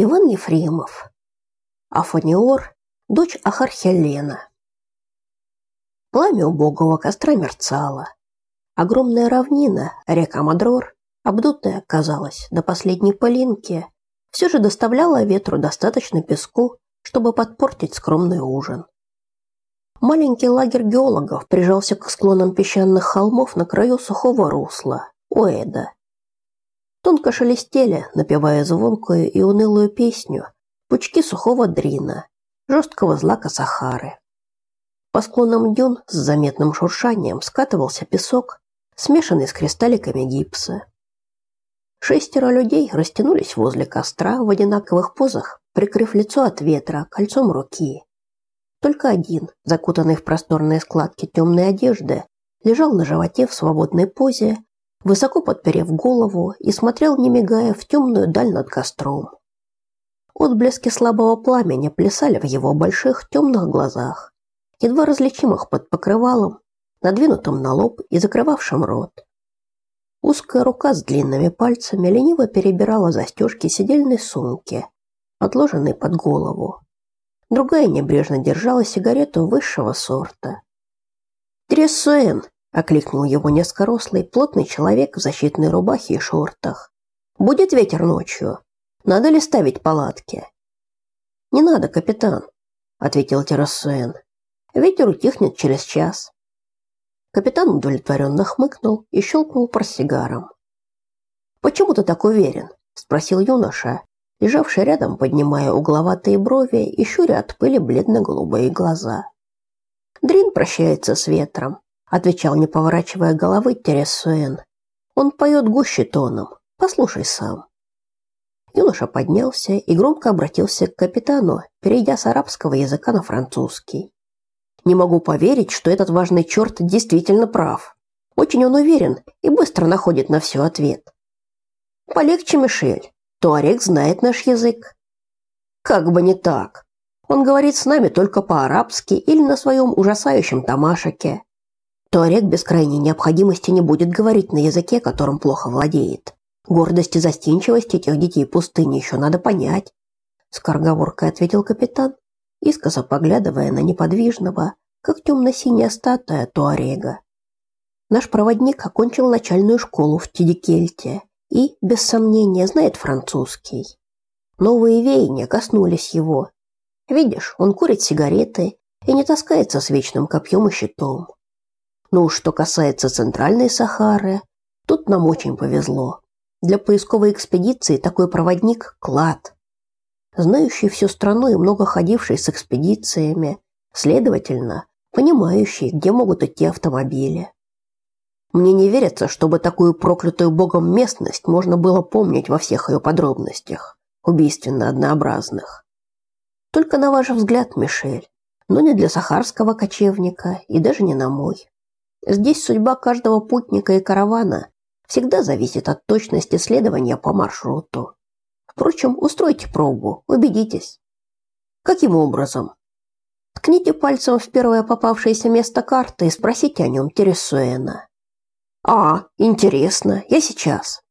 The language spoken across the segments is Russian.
Иван Ефремов. Афониор, дочь Ахархелена. Пламя убогого костра мерцало. Огромная равнина, река Мадрор, обдутая, казалось, до последней пылинки, все же доставляла ветру достаточно песку, чтобы подпортить скромный ужин. Маленький лагерь геологов прижался к склонам песчаных холмов на краю сухого русла, Уэда. Тонко шелестели, напевая звонкую и унылую песню, пучки сухого дрина, жесткого злака Сахары. По склонам дюн с заметным шуршанием скатывался песок, смешанный с кристалликами гипса. Шестеро людей растянулись возле костра в одинаковых позах, прикрыв лицо от ветра кольцом руки. Только один, закутанный в просторные складки темной одежды, лежал на животе в свободной позе, высоко подперев голову и смотрел, не мигая, в темную даль над костром. Отблески слабого пламени плясали в его больших темных глазах, едва различимых под покрывалом, надвинутым на лоб и закрывавшим рот. Узкая рука с длинными пальцами лениво перебирала застежки сидельной сумки, отложенной под голову. Другая небрежно держала сигарету высшего сорта. «Тресуэн!» – окликнул его низкорослый, плотный человек в защитной рубахе и шортах. «Будет ветер ночью. Надо ли ставить палатки?» «Не надо, капитан», – ответил Террасуэн. «Ветер утихнет через час». Капитан удовлетворенно хмыкнул и щелкнул портсигаром. «Почему ты так уверен?» – спросил юноша, лежавший рядом, поднимая угловатые брови и щуря от пыли бледно-голубые глаза. «Дрин прощается с ветром», — отвечал, не поворачивая головы Тересуэн. «Он поет гуще тоном. Послушай сам». Юноша поднялся и громко обратился к капитану, перейдя с арабского языка на французский. «Не могу поверить, что этот важный черт действительно прав. Очень он уверен и быстро находит на все ответ». «Полегче, Мишель. Туарек знает наш язык. Как бы не так. Он говорит с нами только по-арабски или на своем ужасающем тамашаке. Туарек без крайней необходимости не будет говорить на языке, которым плохо владеет. Гордость и застенчивость этих детей пустыни еще надо понять. Скороговоркой ответил капитан, искоса поглядывая на неподвижного, как темно-синяя статуя Туарега. Наш проводник окончил начальную школу в Тидикельте и, без сомнения, знает французский. Новые веяния коснулись его. Видишь, он курит сигареты и не таскается с вечным копьем и щитом. Ну, что касается Центральной Сахары, тут нам очень повезло. Для поисковой экспедиции такой проводник – клад. Знающий всю страну и много ходивший с экспедициями, следовательно, понимающий, где могут идти автомобили. Мне не верится, чтобы такую проклятую богом местность можно было помнить во всех ее подробностях, убийственно однообразных. Только на ваш взгляд, Мишель, но не для сахарского кочевника и даже не на мой. Здесь судьба каждого путника и каравана всегда зависит от точности следования по маршруту. Впрочем, устройте пробу, убедитесь. Каким образом? Ткните пальцем в первое попавшееся место карты и спросите о нем Тересуэна. А, интересно, я сейчас.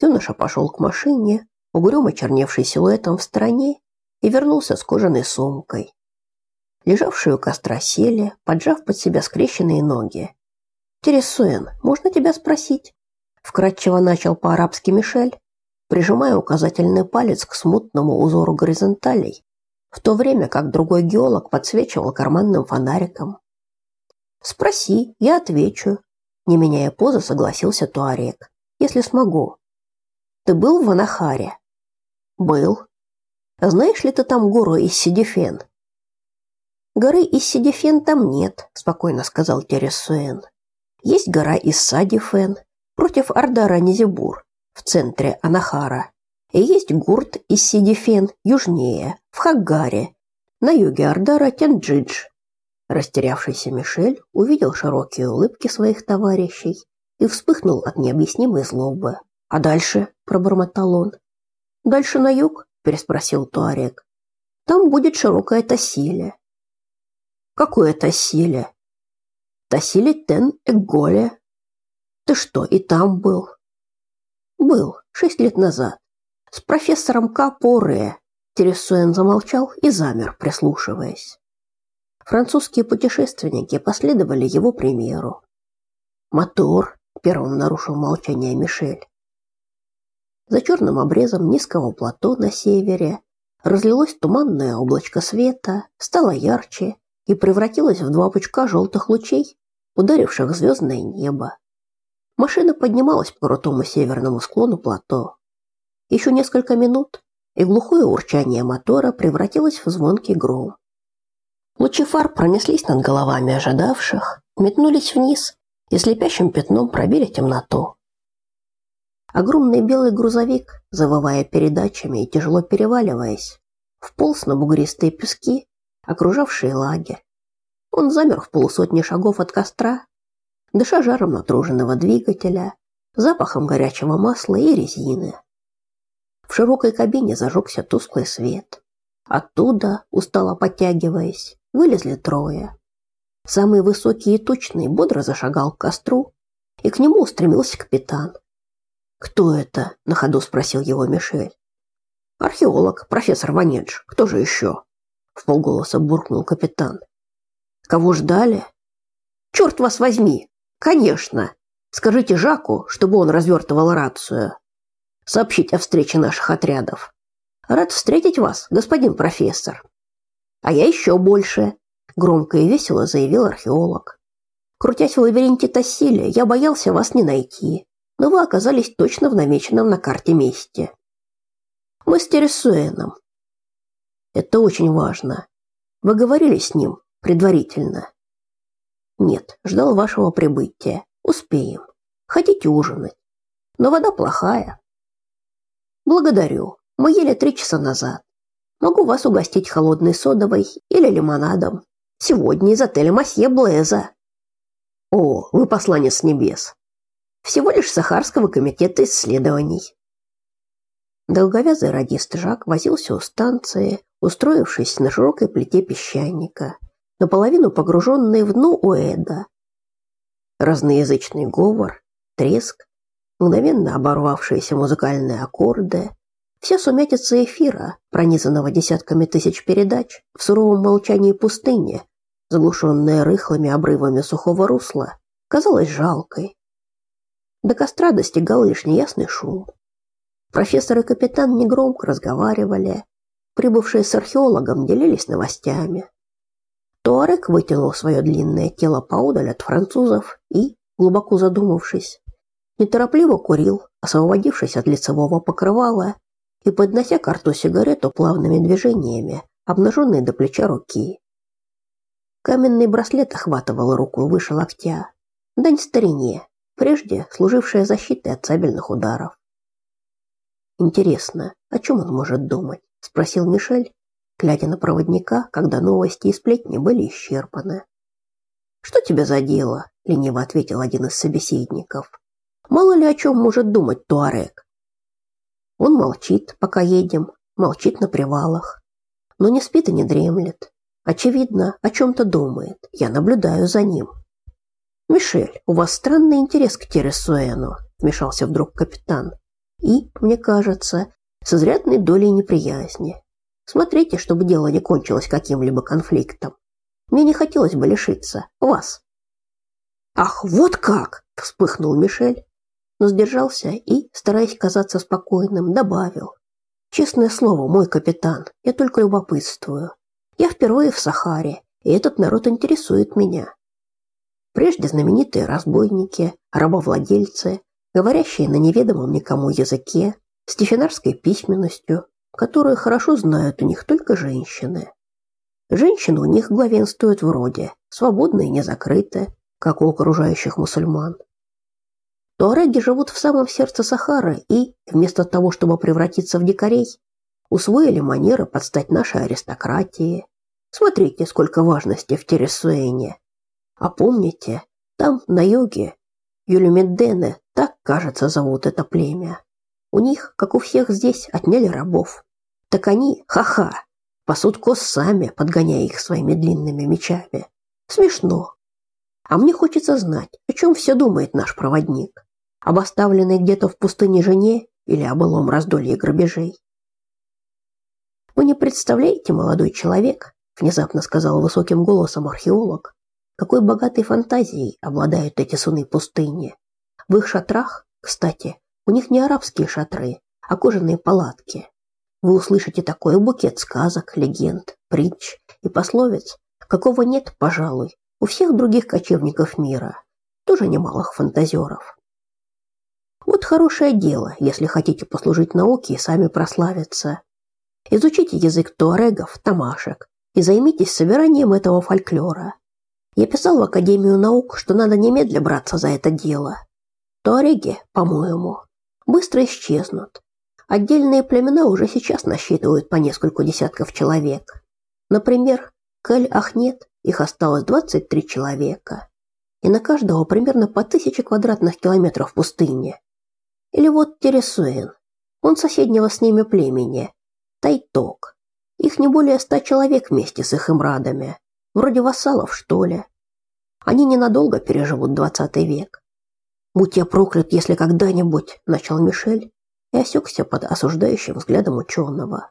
Юноша пошел к машине, угрюмо черневший силуэтом в стороне, и вернулся с кожаной сумкой. Лежавшие у костра сели, поджав под себя скрещенные ноги. «Тересуэн, можно тебя спросить?» Вкратчиво начал по-арабски Мишель, прижимая указательный палец к смутному узору горизонталей, в то время как другой геолог подсвечивал карманным фонариком. «Спроси, я отвечу», не меняя позы, согласился Туарек. Если смогу. Ты был в Анахаре? Был. Знаешь ли ты там гору Иссидифен? Горы Иссидифен там нет, спокойно сказал Тересуэн. Есть гора Иссадифен против Ардара Низибур в центре Анахара. И есть гурт Иссидифен южнее, в Хаггаре, на юге Ардара Тенджидж. Растерявшийся Мишель увидел широкие улыбки своих товарищей и вспыхнул от необъяснимой злобы. «А дальше?» – пробормотал он. «Дальше на юг?» – переспросил Туарек. «Там будет широкая Тассиля». «Какое Тассиля?» «Тассили Тен Эголе». «Ты что, и там был?» «Был, шесть лет назад. С профессором Капоре. Тересуэн замолчал и замер, прислушиваясь. Французские путешественники последовали его примеру. Мотор, первым нарушил молчание Мишель. За черным обрезом низкого плато на севере разлилось туманное облачко света, стало ярче и превратилось в два пучка желтых лучей, ударивших звездное небо. Машина поднималась по крутому северному склону плато. Еще несколько минут, и глухое урчание мотора превратилось в звонкий гром. Лучи фар пронеслись над головами ожидавших, метнулись вниз и слепящим пятном пробили темноту. Огромный белый грузовик, завывая передачами и тяжело переваливаясь, вполз на бугристые пески, окружавшие лагерь. Он замер в полусотни шагов от костра, дыша жаром натруженного двигателя, запахом горячего масла и резины. В широкой кабине зажегся тусклый свет. Оттуда, устало подтягиваясь, вылезли трое. Самый высокий и тучный бодро зашагал к костру, и к нему устремился капитан. «Кто это?» – на ходу спросил его Мишель. «Археолог, профессор Ванедж. Кто же еще?» – в полголоса буркнул капитан. «Кого ждали?» «Черт вас возьми! Конечно! Скажите Жаку, чтобы он развертывал рацию. Сообщить о встрече наших отрядов. Рад встретить вас, господин профессор». «А я еще больше!» – громко и весело заявил археолог. «Крутясь в лабиринте Тассиля, я боялся вас не найти но вы оказались точно в намеченном на карте месте. Мы с Тересуэном. Это очень важно. Вы говорили с ним предварительно? Нет, ждал вашего прибытия. Успеем. Хотите ужинать? Но вода плохая. Благодарю. Мы ели три часа назад. Могу вас угостить холодной содовой или лимонадом. Сегодня из отеля Масье Блеза. О, вы посланец небес. Всего лишь Сахарского комитета исследований. Долговязый радист Жак возился у станции, устроившись на широкой плите песчаника, наполовину погруженной в дно Уэда. Разноязычный говор, треск, мгновенно оборвавшиеся музыкальные аккорды, вся сумятица эфира, пронизанного десятками тысяч передач, в суровом молчании пустыни, заглушенная рыхлыми обрывами сухого русла, казалась жалкой, до костра достигал лишь неясный шум. Профессор и капитан негромко разговаривали. Прибывшие с археологом делились новостями. Туарек вытянул свое длинное тело поодаль от французов и, глубоко задумавшись, неторопливо курил, освободившись от лицевого покрывала и поднося к сигарету плавными движениями, обнаженной до плеча руки. Каменный браслет охватывал руку выше локтя. Дань старине, прежде служившая защитой от сабельных ударов. Интересно, о чем он может думать? Спросил Мишель, глядя на проводника, когда новости и сплетни были исчерпаны. Что тебя за дело? лениво ответил один из собеседников. Мало ли о чем может думать Туарек. Он молчит, пока едем, молчит на привалах, но не спит и не дремлет. Очевидно, о чем то думает. Я наблюдаю за ним. «Мишель, у вас странный интерес к Тересуэну», – вмешался вдруг капитан. «И, мне кажется, с изрядной долей неприязни. Смотрите, чтобы дело не кончилось каким-либо конфликтом. Мне не хотелось бы лишиться вас». «Ах, вот как!» – вспыхнул Мишель, но сдержался и, стараясь казаться спокойным, добавил. «Честное слово, мой капитан, я только любопытствую. Я впервые в Сахаре, и этот народ интересует меня. Прежде знаменитые разбойники, рабовладельцы, говорящие на неведомом никому языке, с тифинарской письменностью, которую хорошо знают у них только женщины. Женщины у них главенствуют в роде, свободные и не закрытые, как у окружающих мусульман. Туареги живут в самом сердце Сахары и, вместо того, чтобы превратиться в дикарей, усвоили манеры подстать нашей аристократии. Смотрите, сколько важности в Тересуэне. А помните, там, на юге, Юлимеддены, так, кажется, зовут это племя. У них, как у всех здесь, отняли рабов. Так они, ха-ха, пасут коз сами, подгоняя их своими длинными мечами. Смешно. А мне хочется знать, о чем все думает наш проводник. Об оставленной где-то в пустыне жене или о былом раздолье грабежей. Вы не представляете, молодой человек, внезапно сказал высоким голосом археолог, какой богатой фантазией обладают эти суны пустыни. В их шатрах, кстати, у них не арабские шатры, а кожаные палатки. Вы услышите такой букет сказок, легенд, притч и пословиц, какого нет, пожалуй, у всех других кочевников мира, тоже немалых фантазеров. Вот хорошее дело, если хотите послужить науке и сами прославиться. Изучите язык туарегов, тамашек и займитесь собиранием этого фольклора. Я писал в Академию наук, что надо немедля браться за это дело. Туареги, по-моему, быстро исчезнут. Отдельные племена уже сейчас насчитывают по несколько десятков человек. Например, Кель-Ахнет, их осталось 23 человека. И на каждого примерно по тысяче квадратных километров пустыни. Или вот Тересуэн, он соседнего с ними племени, Тайток. Их не более ста человек вместе с их имрадами. Вроде вассалов, что ли. Они ненадолго переживут двадцатый век. Будь я проклят, если когда-нибудь, начал Мишель и осекся под осуждающим взглядом ученого.